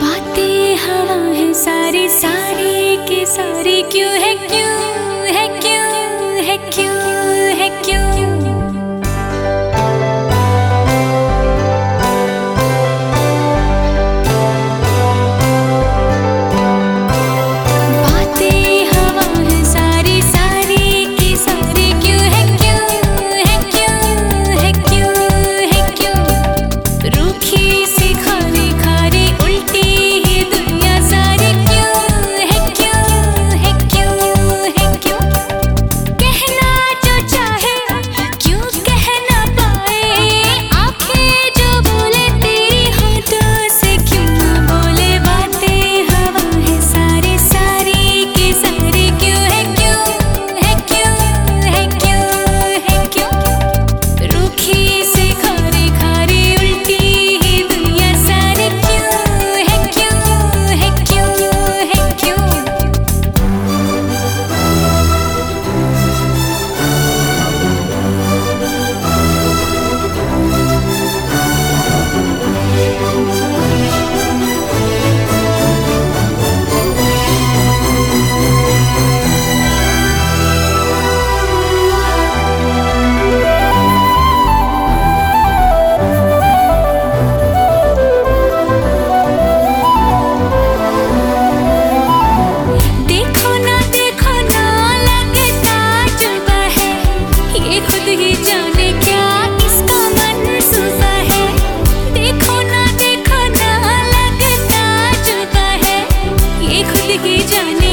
बातें हाँ है सारी सारी के सारी क्यों है क्यों जाने